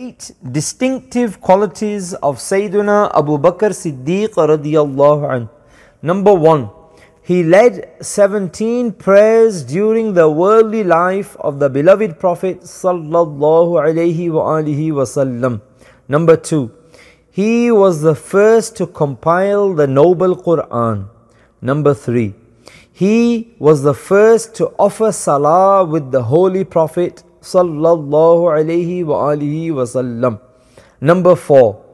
eight distinctive qualities of Sayyidina Abu Bakr Siddiq radiyallahu anh. Number one, he led 17 prayers during the worldly life of the beloved Prophet sallallahu alayhi alaihi wasallam. Number two, he was the first to compile the noble Quran. Number three, he was the first to offer salah with the Holy Prophet sallallahu alaihi wa alihi wasallam. Number four,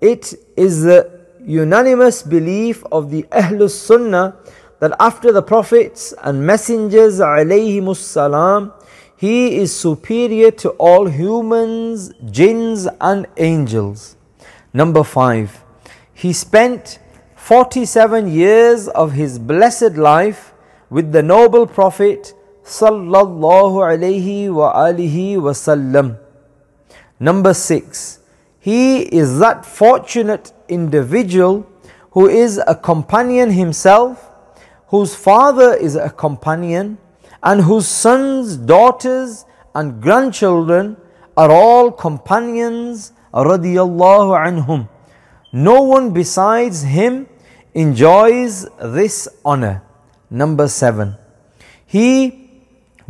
it is the unanimous belief of the Ahlus Sunnah that after the prophets and messengers alayhimus salam, he is superior to all humans, jinns and angels. Number 5. He spent 47 years of his blessed life with the noble prophet sallallahu alaihi wa alihi wasallam. Number 6. He is that fortunate individual who is a companion himself whose father is a companion, and whose sons, daughters, and grandchildren are all companions radiyallahu anhum. No one besides him enjoys this honor. Number seven. He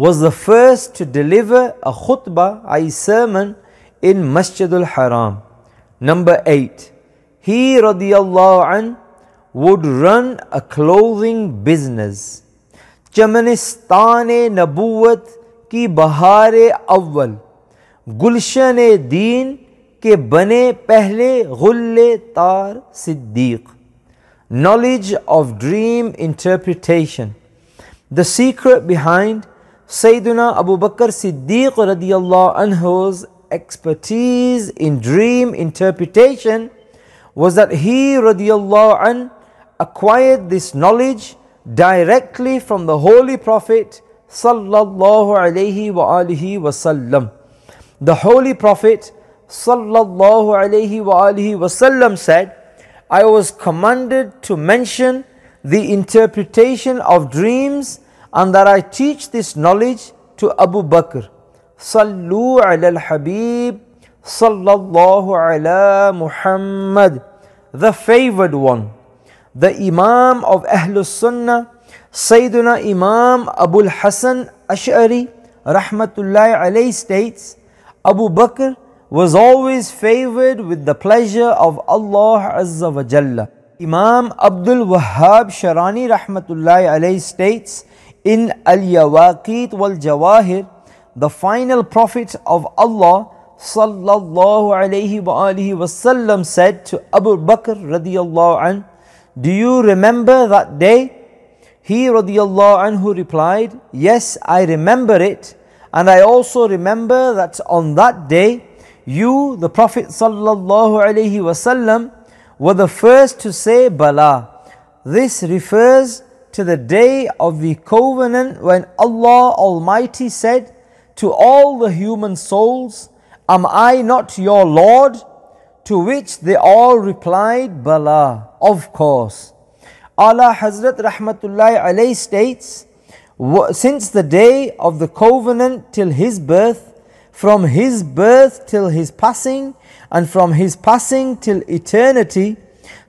was the first to deliver a khutbah, a sermon in Masjidul Haram. Number eight. He radiyallahu anhu would run a clothing business. चमनिस्तान नबूवत की बहार अव्वल गुलशन दीन के बने पहले गुल्ले तार Siddique knowledge of dream interpretation the secret behind Sayyidina Abu Bakr Siddiq radiallahu anhu's expertise in dream interpretation was that he radiallahu anhu acquired this knowledge directly from the Holy Prophet sallallahu alaihi wasallam. The Holy Prophet sallallahu alaihi wasallam said, I was commanded to mention the interpretation of dreams and that I teach this knowledge to Abu Bakr. Sallu ala al-Habib sallallahu ala Muhammad, the favored one the Imam of Ahlus Sunnah, Sayyiduna Imam Abu Hassan Ash'ari, Rahmatullahi alayhi states, Abu Bakr was always favored with the pleasure of Allah Azza wa Jalla. Imam Abdul Wahhab Sharani Rahmatullahi alayhi states in Al Yawaqit wal Jawahir, the final prophet of Allah sallallahu alayhi wa alihi wasallam said to Abu Bakr radiyallahu anhu, do you remember that day? He radiallahu anhu replied, Yes, I remember it. And I also remember that on that day, you, the Prophet sallallahu alaihi wasallam, were the first to say Bala. This refers to the day of the covenant when Allah Almighty said to all the human souls, Am I not your Lord? To which they all replied, Bala, of course. A'la Hazrat Rahmatullahi alayhi states, since the day of the covenant till his birth, from his birth till his passing, and from his passing till eternity,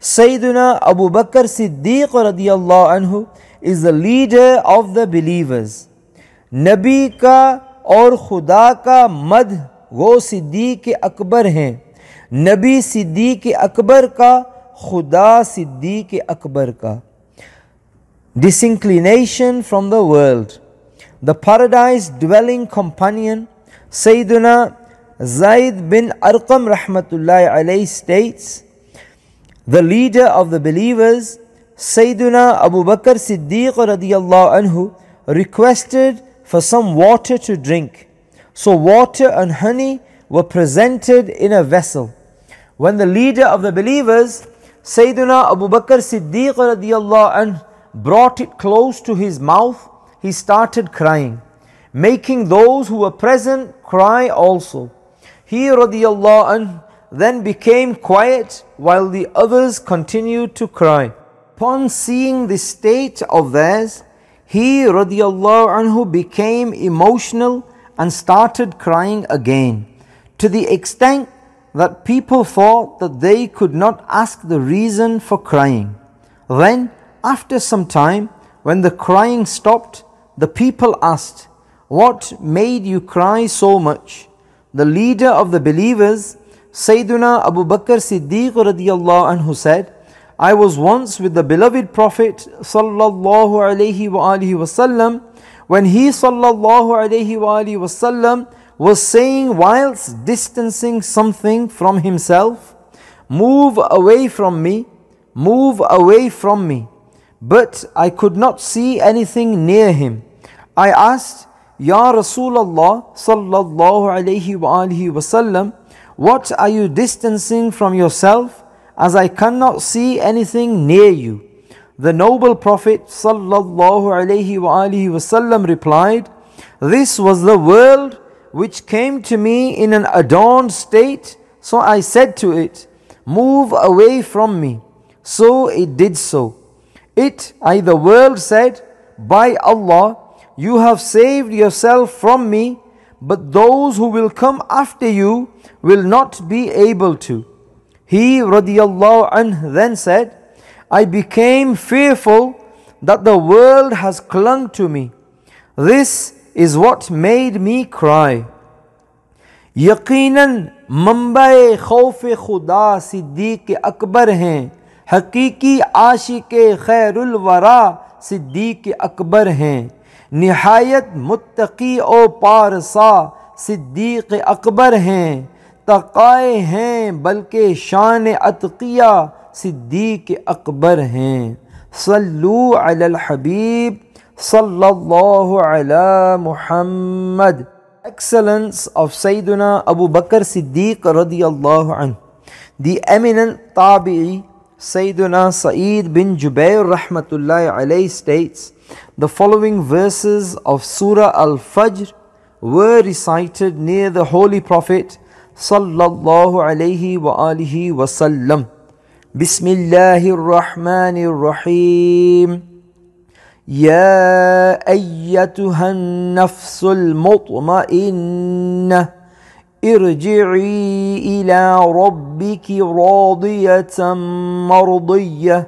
سیدنا ابو بکر صدیق رضی اللہ عنہ is the leader of the believers. نبی کا اور خدا کا مد وہ صدیق اکبر ہیں۔ نبی صدیق اکبر کا، خدا صدیق اکبر کا۔ Disinclination from the world the paradise dwelling companion سیدنا زائد بن ارقم رحمت اللہ علیہ states the leader of the believers Sayyiduna Abu Bakr Siddiq anhu requested for some water to drink so water and honey were presented in a vessel when the leader of the believers, Sayyidina Abu Bakr Siddiq radiallahu anh, brought it close to his mouth, he started crying, making those who were present cry also. He radiallahu anh, then became quiet while the others continued to cry. Upon seeing the state of theirs, he radiallahu anhu became emotional and started crying again to the extent that people thought that they could not ask the reason for crying. Then, after some time, when the crying stopped, the people asked, What made you cry so much? The leader of the believers, Sayyiduna Abu Bakr Siddiq radiallahu anhu said, I was once with the beloved Prophet sallallahu alaihi wasallam when he sallallahu alaihi wasallam was saying whilst distancing something from himself, move away from me, move away from me. But I could not see anything near him. I asked, Ya Rasulullah sallallahu alayhi wa alihi wasallam, what are you distancing from yourself as I cannot see anything near you? The noble Prophet wasallam replied, This was the world which came to me in an adorned state, so I said to it, Move away from me. So it did so. It, I, the world said, By Allah, you have saved yourself from me, but those who will come after you will not be able to. He radiallahu anh then said, I became fearful that the world has clung to me. This is what made me cry. یقیناً منبعِ خوفِ خدا صدیقِ اکبر ہیں حقیقی عاشقِ خیر الورا صدیقِ اکبر ہیں نہایت متقی و پارسا صدیق اکبر ہیں، تقائے ہیں، بلکہ شان عطقیہ صدیق اکبر ہیں۔ صلو علی الحبیب صلی اللہ علی محمد۔ ایکسلنس آف سیدنا ابو بکر صدیق رضی اللہ عنہ دی ایمینن تابعی سیدنا سعید بن جبیر رحمت اللہ علیہ states the following verses of Surah Al-Fajr were recited near the Holy Prophet sallallahu alayhi wa alihi wasallam. Bismillahir Rahmanir Rahim. يا ايتها النفس المطمئنه ارجعي إلى ربك راضيه مرضيه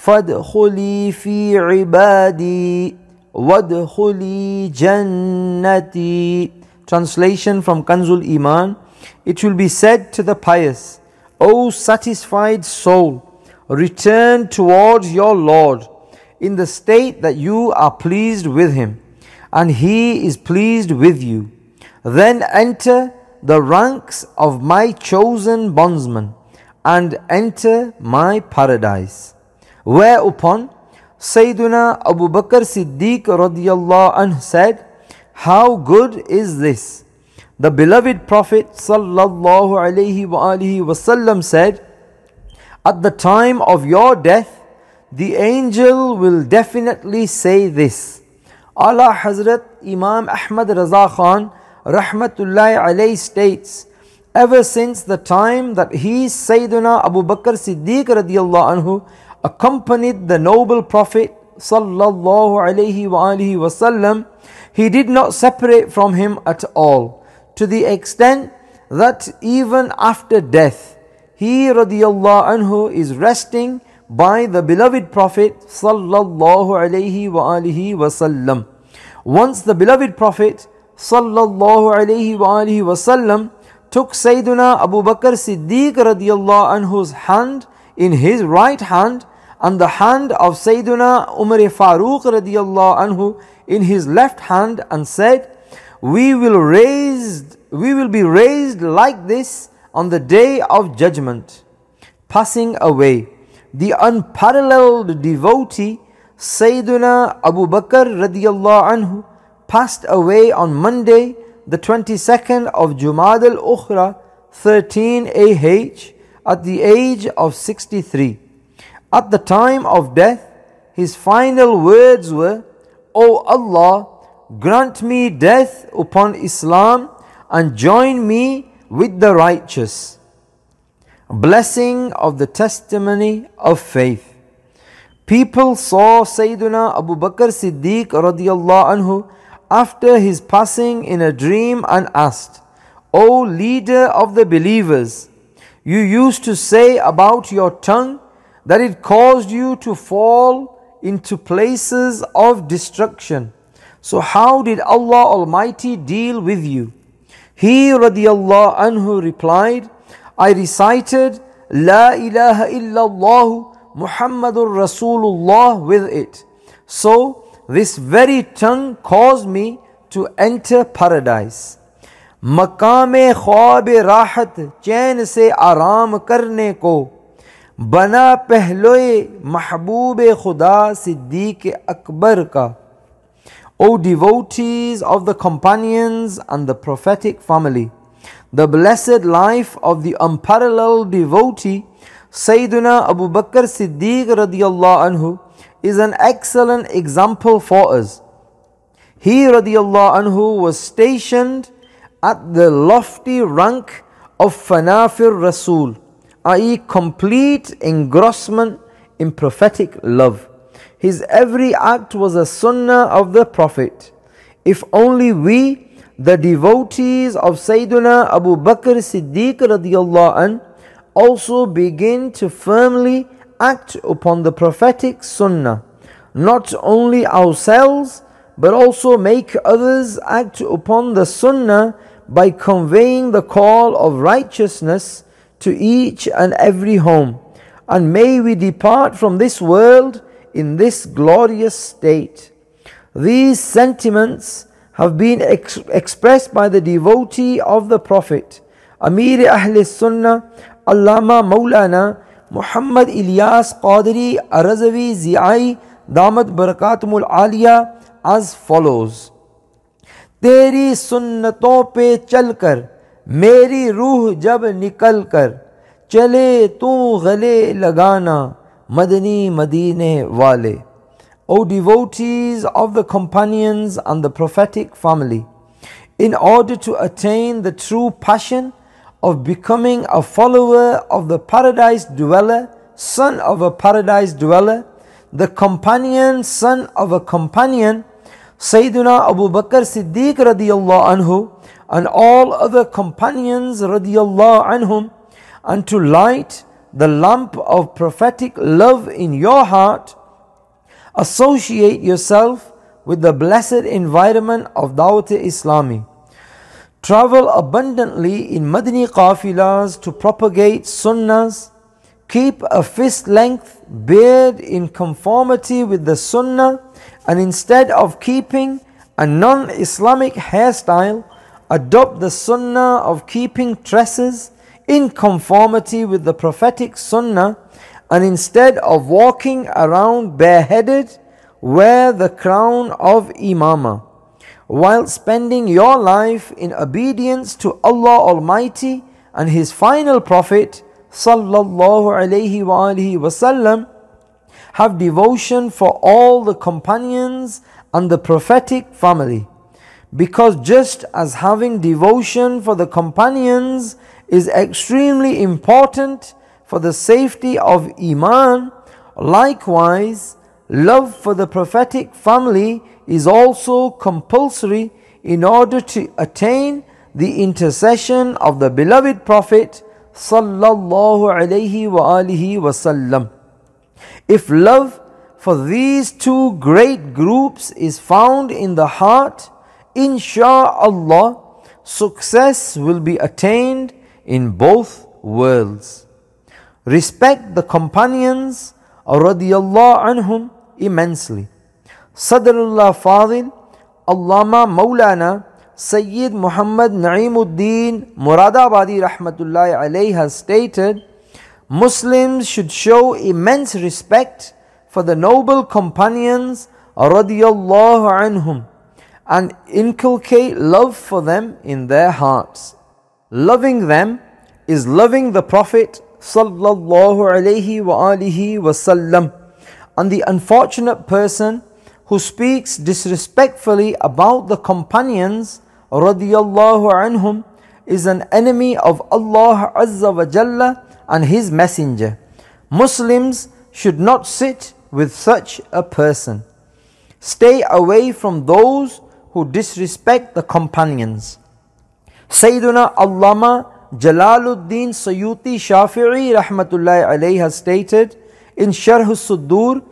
فادخلي في عبادي وادخلي جنتي Translation from Kanzul Iman It will be said to the pious, O satisfied soul, return towards your Lord in the state that you are pleased with him and he is pleased with you. Then enter the ranks of my chosen bondsmen and enter my paradise. Whereupon Sayyiduna Abu Bakr Siddiq radiallahu anh said, How good is this? The beloved Prophet sallallahu alaihi wasallam said, At the time of your death, the angel will definitely say this. A'la Hazrat Imam Ahmad Raza Khan Rahmatullahi alayhi states, ever since the time that he Sayyidina Abu Bakr Siddiq radiallahu anhu accompanied the noble Prophet sallallahu alayhi wa alihi wasallam, he did not separate from him at all, to the extent that even after death, he radiallahu anhu is resting by the beloved Prophet sallallahu alaihi wa alihi wasallam. Once the beloved Prophet sallallahu alaihi wa alihi wasallam took Sayyidina Abu Bakr Siddiq radiallahu anhu's hand in his right hand and the hand of Sayyidina Umar Farooq radiallahu anhu in his left hand and said, We will raise we will be raised like this on the day of judgment, passing away the unparalleled devotee Sayyiduna Abu Bakr radiallahu anhu passed away on Monday the 22nd of Jumad al-Ukhra 13 AH at the age of 63. At the time of death, his final words were, O Allah, grant me death upon Islam and join me with the righteous blessing of the testimony of faith. People saw Sayyidina Abu Bakr Siddiq radiallahu anhu after his passing in a dream and asked, O leader of the believers, you used to say about your tongue that it caused you to fall into places of destruction. So how did Allah Almighty deal with you? He radiallahu anhu replied, I recited La ilaha illallah Muhammadur Rasulullah with it. So this very tongue caused me to enter paradise. मकाम ख्वाब राहत चैन से आराम करने को बना पहलोए महबूब खुदा सिद्दीक अकबर का O devotees of the companions and the prophetic family, the blessed life of the unparalleled devotee Sayyidina Abu Bakr Siddiq radiallahu anhu is an excellent example for us. He radiallahu anhu was stationed at the lofty rank of Fanafir Rasul, i.e., complete engrossment in prophetic love. His every act was a sunnah of the Prophet. If only we, the devotees of Sayyidina Abu Bakr Siddiq an, also begin to firmly act upon the prophetic sunnah, not only ourselves, but also make others act upon the sunnah by conveying the call of righteousness to each and every home. And may we depart from this world in this glorious state. These sentiments have been ex- expressed by the devotee of the Prophet, Amir Ahl Sunnah, Allama Maulana, Muhammad Ilyas Qadri Arazavi Ziai Damat Barakatumul Aliya as follows. तेरी सुन्नतों पे चलकर میری روح جب نکل کر چلے تو گلے لگانا مدنی مدینے والے۔ O devotees of the companions on the prophetic family in order to attain the true passion of becoming a follower of the paradise dweller son of a paradise dweller the companion son of a companion سیدنا ابو بکر صدیق رضی اللہ عنہ and all other companions radiallahu anhum and to light the lamp of prophetic love in your heart, associate yourself with the blessed environment of Dawat Islami. Travel abundantly in Madani qafilas to propagate sunnahs. Keep a fist length beard in conformity with the sunnah and instead of keeping a non Islamic hairstyle, adopt the sunnah of keeping tresses in conformity with the prophetic sunnah, and instead of walking around bareheaded, wear the crown of imama. While spending your life in obedience to Allah Almighty and His final Prophet, sallallahu wasallam, have devotion for all the companions and the prophetic family. Because just as having devotion for the companions is extremely important for the safety of Iman, likewise, love for the prophetic family is also compulsory in order to attain the intercession of the beloved Prophet sallallahu alaihi wasallam. If love for these two great groups is found in the heart, insha'Allah, success will be attained in both worlds. Respect the companions radiallahu anhum immensely. Sadrul Afadil, Allama Maulana, Sayyid Muhammad Na'imuddin Muradabadi Rahmatullahi alayhi has stated, Muslims should show immense respect for the noble companions radiallahu anhum and inculcate love for them in their hearts. Loving them is loving the Prophet sallallahu alaihi wasallam and the unfortunate person who speaks disrespectfully about the companions radiallahu anhum is an enemy of Allah azza wa jalla and His Messenger. Muslims should not sit with such a person. Stay away from those who disrespect the companions. Sayyiduna Allama Jalaluddin Suyuti Shafi'i rahmatullahi alayhi has stated in Sharh Suddur,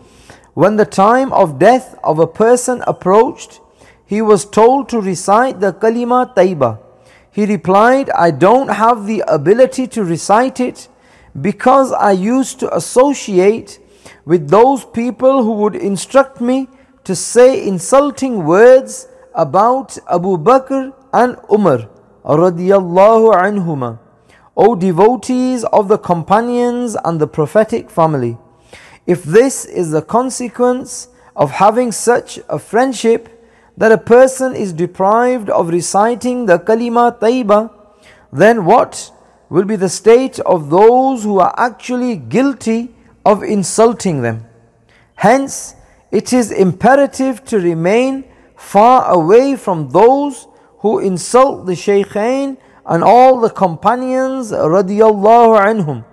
when the time of death of a person approached, he was told to recite the Kalima Taiba. He replied, I don't have the ability to recite it because I used to associate with those people who would instruct me to say insulting words about Abu Bakr and Umar radiyallahu anhuma. O devotees of the companions and the prophetic family, if this is the consequence of having such a friendship that a person is deprived of reciting the kalima tayyiba, then what will be the state of those who are actually guilty of insulting them? Hence, it is imperative to remain far away from those who insult the Shaykhain and all the companions radiyallahu anhum.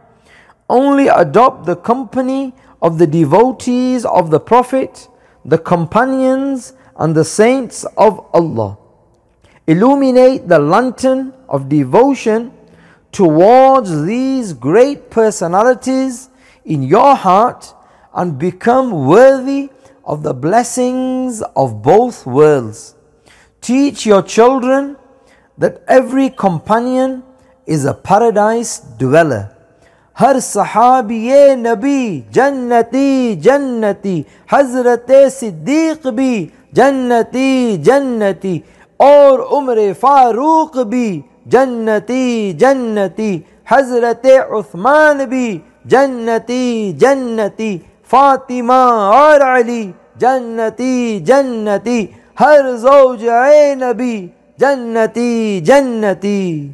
Only adopt the company of the devotees of the Prophet, the companions and the saints of Allah. Illuminate the lantern of devotion towards these great personalities in your heart and become worthy of the blessings of both worlds. Teach your children that every companion is a paradise dweller. ہر صحابی نبی، جنتی جنتی، حضرت صدیق بھی، جنتی جنتی، اور عمر فاروق بھی، جنتی جنتی، حضرت عثمان بھی، جنتی جنتی فاطمہ اور علی جنتی جنتی ہر زوج اے نبی جنتی جنتی۔